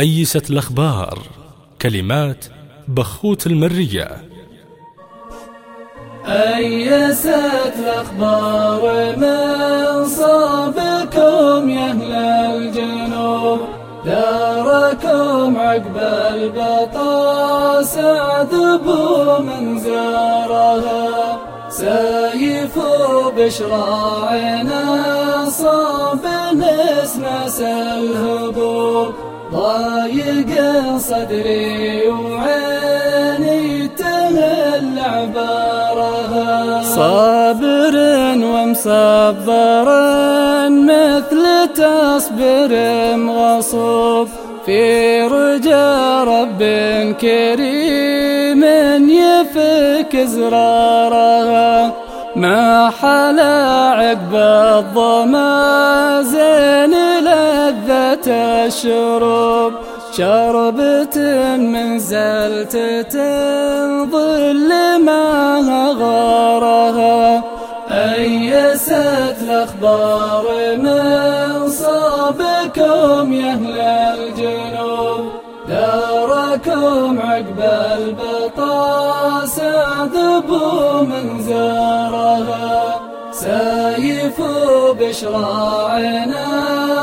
أيست الأخبار كلمات بخوت المرية. أيست الأخبار من صابكم يا أهل الجنوب؟ داركم عقب البطاس عذبوا من زارها. سيف بشراعنا صاب نسمس الهبوب ضايق صدري وعيني تهل عبارها صابر ومصبر مثل تصبر مغصوب. في رجا رب كريم يفك زرارها. ما حلا عقب الظما الشروب شربة من زلتة ظل ما غارها. أيست الأخبار من صابكم يا أهل الجنوب؟ داركم عقب البطاس عذبوا من زارها. سيف بشراعنا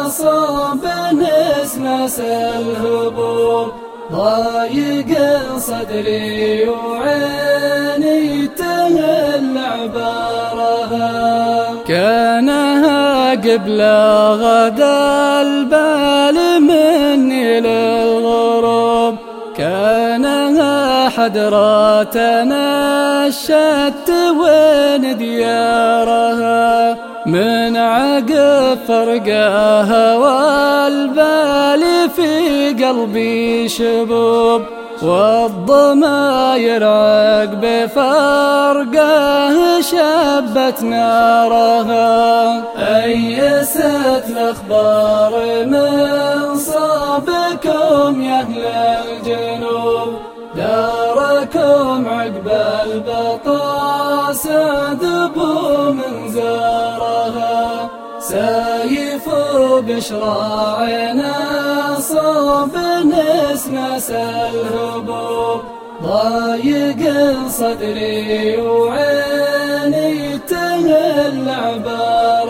صاب نسمس الهبوب ضايق صدري وعيني تهل عبارها كانها قبل غدا البال مني للغروب. كانها حدراتنا الشت وين ديارها. من عقب فرقها والبال في قلبي شبوب والضماير عقب فرقه شبت نارها أيست الأخبار من صابكم يا أهل الجنوب؟ داركم عقب البطاس ذبوا من سيف بشراعنا صاب نسمس الهبوب ضايق صدري وعيني تهل عبارها